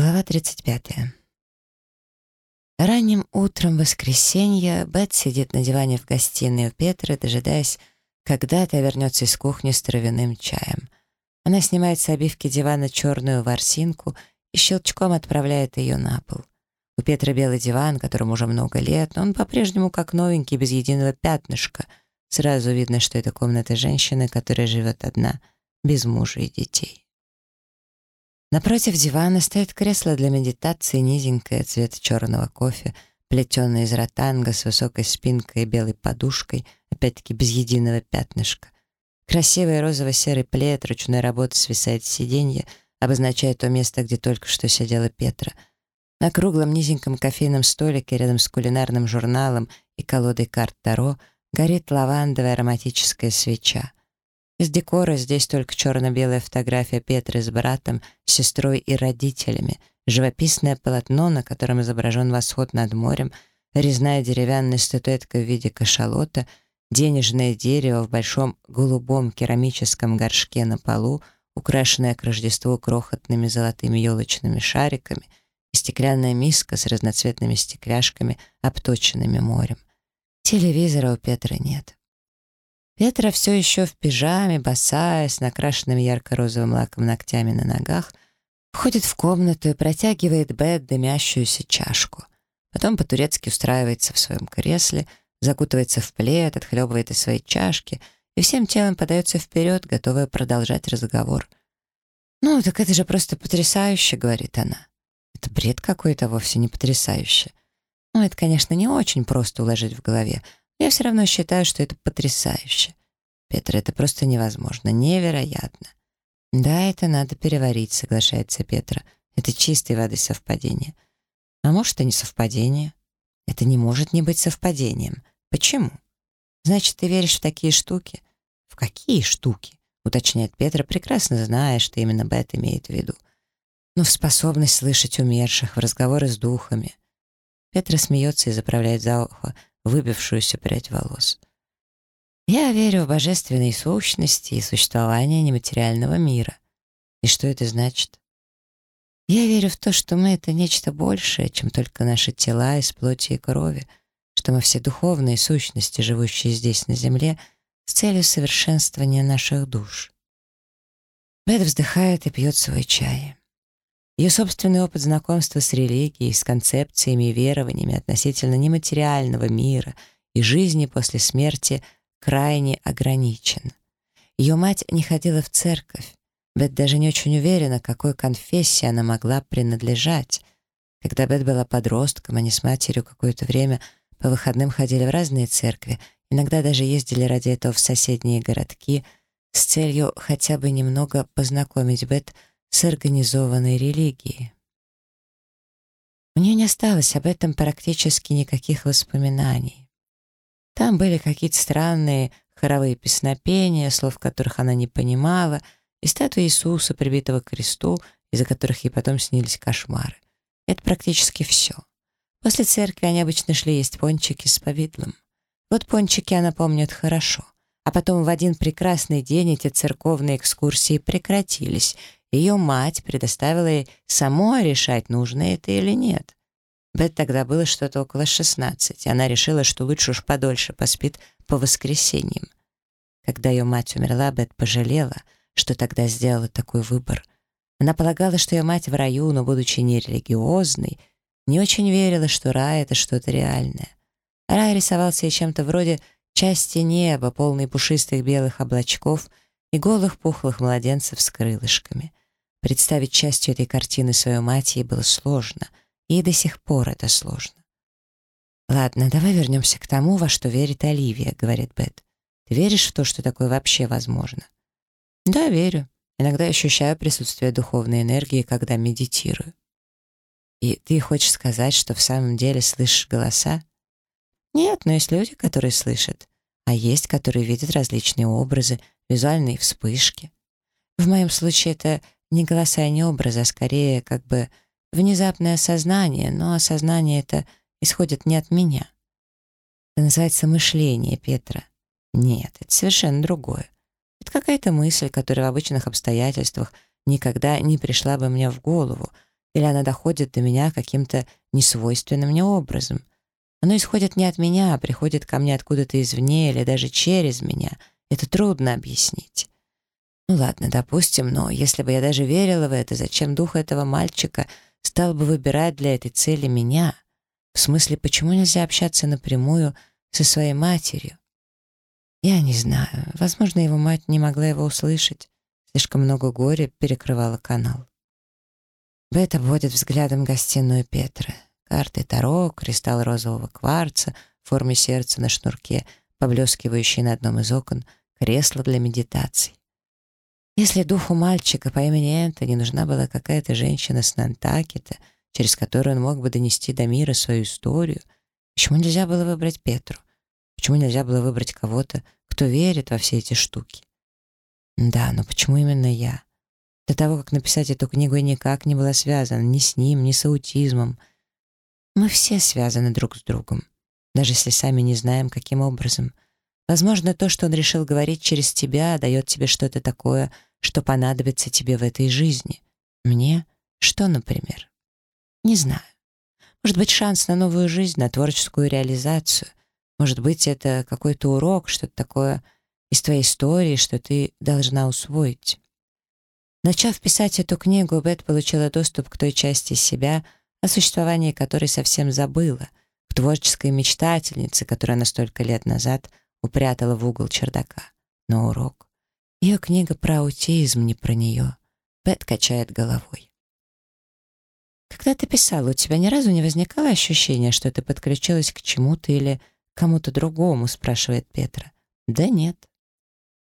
Глава 35. Ранним утром воскресенья Бет сидит на диване в гостиной у Петры, дожидаясь, когда та вернется из кухни с травяным чаем. Она снимает с обивки дивана черную ворсинку и щелчком отправляет ее на пол. У Петры белый диван, которому уже много лет, но он по-прежнему как новенький, без единого пятнышка. Сразу видно, что это комната женщины, которая живет одна, без мужа и детей. Напротив дивана стоит кресло для медитации, низенькое, цвета черного кофе, плетеное из ротанга с высокой спинкой и белой подушкой, опять-таки без единого пятнышка. Красивый розово-серый плед ручной работы свисает с сиденья, обозначая то место, где только что сидела Петра. На круглом низеньком кофейном столике рядом с кулинарным журналом и колодой карт Таро горит лавандовая ароматическая свеча. Из декора здесь только черно-белая фотография Петры с братом, сестрой и родителями, живописное полотно, на котором изображен восход над морем, резная деревянная статуэтка в виде кашалота, денежное дерево в большом голубом керамическом горшке на полу, украшенное к Рождеству крохотными золотыми елочными шариками, и стеклянная миска с разноцветными стекляшками, обточенными морем. Телевизора у Петры нет. Петра все еще в пижаме, босая, с накрашенными ярко-розовым лаком ногтями на ногах, входит в комнату и протягивает Бет дымящуюся чашку. Потом по-турецки устраивается в своем кресле, закутывается в плед, отхлебывает из своей чашки и всем телом подается вперед, готовая продолжать разговор. «Ну, так это же просто потрясающе», — говорит она. «Это бред какой-то, вовсе не потрясающе. Ну, это, конечно, не очень просто уложить в голове, я все равно считаю, что это потрясающе. Петр, это просто невозможно, невероятно. Да, это надо переварить, соглашается Петра. Это чистой воды совпадение. А может, и не совпадение? Это не может не быть совпадением. Почему? Значит, ты веришь в такие штуки? В какие штуки? Уточняет Петра, прекрасно зная, что именно Бет имеет в виду. Ну, в способность слышать умерших, в разговоры с духами. Петра смеется и заправляет за ухо выбившуюся прядь волос. Я верю в божественные сущности и существование нематериального мира. И что это значит? Я верю в то, что мы — это нечто большее, чем только наши тела из плоти и крови, что мы все духовные сущности, живущие здесь, на земле, с целью совершенствования наших душ. Бет вздыхает и пьет свой чай. Ее собственный опыт знакомства с религией, с концепциями и верованиями относительно нематериального мира и жизни после смерти крайне ограничен. Ее мать не ходила в церковь. Бет даже не очень уверена, какой конфессии она могла принадлежать. Когда Бет была подростком, они с матерью какое-то время по выходным ходили в разные церкви, иногда даже ездили ради этого в соседние городки с целью хотя бы немного познакомить Бет с организованной религией. У нее не осталось об этом практически никаких воспоминаний. Там были какие-то странные хоровые песнопения, слов которых она не понимала, и статуи Иисуса, прибитого к кресту, из-за которых ей потом снились кошмары. Это практически все. После церкви они обычно шли есть пончики с повидлом. Вот пончики она помнит хорошо. А потом в один прекрасный день эти церковные экскурсии прекратились, ее мать предоставила ей самой решать, нужно это или нет. Бет тогда было что-то около 16, и она решила, что лучше уж подольше поспит по воскресеньям. Когда ее мать умерла, Бет пожалела, что тогда сделала такой выбор. Она полагала, что ее мать в раю, но, будучи нерелигиозной, не очень верила, что рай — это что-то реальное. Рай рисовался ей чем-то вроде части неба, полной пушистых белых облачков и голых пухлых младенцев с крылышками. Представить частью этой картины свою мать ей было сложно, и до сих пор это сложно. «Ладно, давай вернемся к тому, во что верит Оливия», — говорит Бет. «Ты веришь в то, что такое вообще возможно?» «Да, верю. Иногда ощущаю присутствие духовной энергии, когда медитирую». «И ты хочешь сказать, что в самом деле слышишь голоса?» «Нет, но есть люди, которые слышат, а есть, которые видят различные образы, визуальные вспышки. В моем случае это не голоса и не образы, а скорее как бы внезапное осознание, но осознание это исходит не от меня. Это называется мышление Петра. Нет, это совершенно другое. Это какая-то мысль, которая в обычных обстоятельствах никогда не пришла бы мне в голову, или она доходит до меня каким-то несвойственным мне образом. Оно исходит не от меня, а приходит ко мне откуда-то извне или даже через меня. Это трудно объяснить. Ну ладно, допустим, но если бы я даже верила в это, зачем дух этого мальчика стал бы выбирать для этой цели меня? В смысле, почему нельзя общаться напрямую со своей матерью? Я не знаю. Возможно, его мать не могла его услышать. Слишком много горя перекрывало канал. Бет обводит взглядом гостиную Петра. Карты Таро, кристалл розового кварца в форме сердца на шнурке, поблескивающий на одном из окон, кресло для медитаций. Если духу мальчика по имени Энтони нужна была какая-то женщина с Нантакета, через которую он мог бы донести до мира свою историю, почему нельзя было выбрать Петру? Почему нельзя было выбрать кого-то, кто верит во все эти штуки? Да, но почему именно я? До того, как написать эту книгу, я никак не была связана ни с ним, ни с аутизмом. Мы все связаны друг с другом, даже если сами не знаем, каким образом. Возможно, то, что он решил говорить через тебя, дает тебе что-то такое, что понадобится тебе в этой жизни. Мне? Что, например? Не знаю. Может быть, шанс на новую жизнь, на творческую реализацию. Может быть, это какой-то урок, что-то такое из твоей истории, что ты должна усвоить. Начав писать эту книгу, Бет получила доступ к той части себя, о существовании которой совсем забыла, к творческой мечтательнице, которая на столько лет назад упрятала в угол чердака. Но урок. Ее книга про аутизм, не про нее. Бет качает головой. Когда ты писала, у тебя ни разу не возникало ощущения, что ты подключилась к чему-то или кому-то другому, спрашивает Петра. Да нет.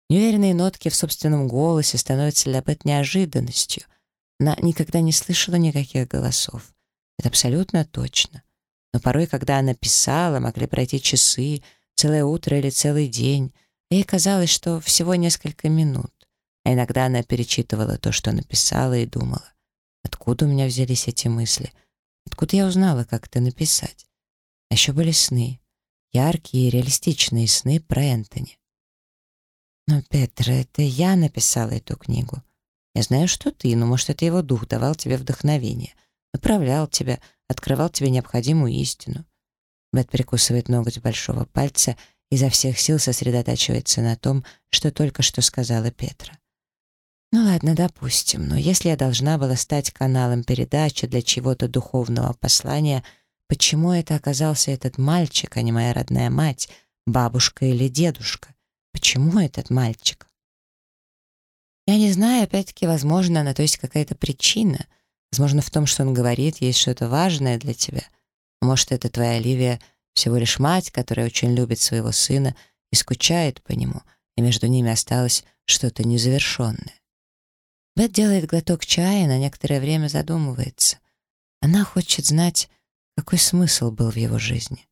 Неуверенные нотки в собственном голосе становятся для Бет неожиданностью. Она никогда не слышала никаких голосов. Это абсолютно точно. Но порой, когда она писала, могли пройти часы, целое утро или целый день. Ей казалось, что всего несколько минут. А иногда она перечитывала то, что написала, и думала, откуда у меня взялись эти мысли, откуда я узнала, как это написать. А еще были сны, яркие и реалистичные сны про Энтони. «Но, Петра, это я написала эту книгу. Я знаю, что ты, но, может, это его дух давал тебе вдохновение, направлял тебя, открывал тебе необходимую истину». Бет прикусывает ноготь большого пальца и изо всех сил сосредотачивается на том, что только что сказала Петра. «Ну ладно, допустим, но если я должна была стать каналом передачи для чего-то духовного послания, почему это оказался этот мальчик, а не моя родная мать, бабушка или дедушка? Почему этот мальчик? Я не знаю, опять-таки, возможно, на то есть какая-то причина. Возможно, в том, что он говорит, есть что-то важное для тебя. Может, это твоя Оливия всего лишь мать, которая очень любит своего сына и скучает по нему, и между ними осталось что-то незавершенное. Бет делает глоток чая и на некоторое время задумывается. Она хочет знать, какой смысл был в его жизни.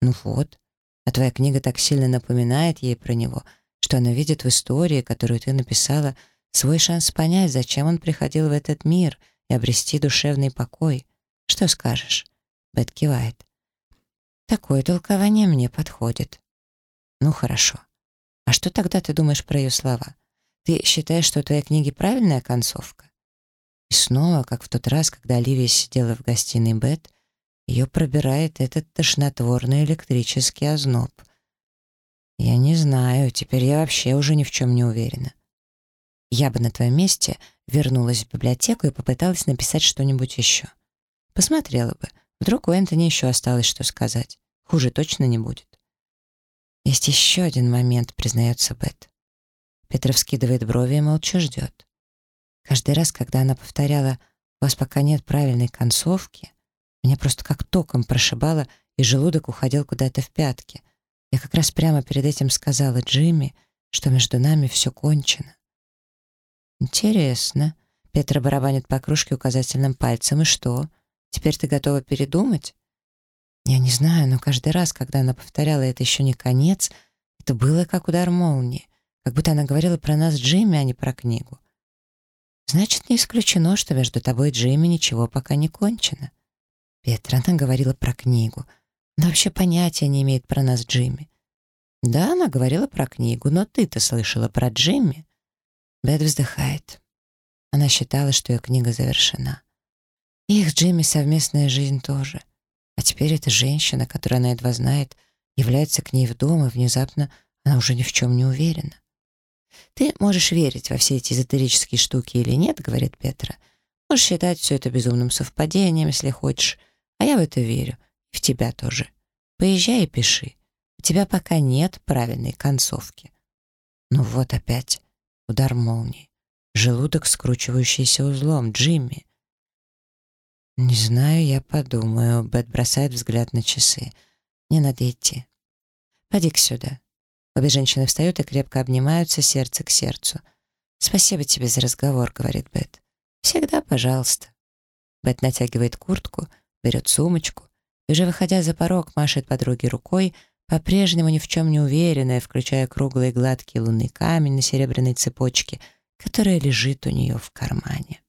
Ну вот, а твоя книга так сильно напоминает ей про него, что она видит в истории, которую ты написала, свой шанс понять, зачем он приходил в этот мир и обрести душевный покой. Что скажешь?» Бет кивает. «Такое толкование мне подходит». «Ну, хорошо. А что тогда ты думаешь про ее слова? Ты считаешь, что у твоей книги правильная концовка?» И снова, как в тот раз, когда Оливия сидела в гостиной Бет, ее пробирает этот тошнотворный электрический озноб. Я не знаю, теперь я вообще уже ни в чем не уверена. Я бы на твоем месте вернулась в библиотеку и попыталась написать что-нибудь еще. Посмотрела бы. Вдруг у Энтони еще осталось что сказать. Хуже точно не будет. Есть еще один момент, признается Бет. Петр вскидывает брови и молча ждет. Каждый раз, когда она повторяла «У вас пока нет правильной концовки», меня просто как током прошибало, и желудок уходил куда-то в пятки. Я как раз прямо перед этим сказала Джимми, что между нами все кончено. «Интересно». Петра барабанит по кружке указательным пальцем. «И что? Теперь ты готова передумать?» Я не знаю, но каждый раз, когда она повторяла «это еще не конец», это было как удар молнии, как будто она говорила про нас Джимми, а не про книгу. Значит, не исключено, что между тобой и Джимми ничего пока не кончено. Петра, она говорила про книгу. Она вообще понятия не имеет про нас Джимми. Да, она говорила про книгу, но ты-то слышала про Джимми. Бет вздыхает. Она считала, что ее книга завершена. Их Джимми совместная жизнь тоже. А теперь эта женщина, которую она едва знает, является к ней в дом, и внезапно она уже ни в чем не уверена. «Ты можешь верить во все эти эзотерические штуки или нет», — говорит Петра. «Можешь считать все это безумным совпадением, если хочешь, а я в это верю, и в тебя тоже. Поезжай и пиши. У тебя пока нет правильной концовки». Ну вот опять удар молнии. Желудок, скручивающийся узлом. Джимми. «Не знаю, я подумаю». Бет бросает взгляд на часы. «Мне надо идти». «Поди-ка сюда». Обе женщины встают и крепко обнимаются сердце к сердцу. «Спасибо тебе за разговор», — говорит Бет. «Всегда пожалуйста». Бет натягивает куртку, берет сумочку и, уже выходя за порог, машет подруге рукой, по-прежнему ни в чем не уверенная, включая круглый гладкий лунный камень на серебряной цепочке, которая лежит у нее в кармане.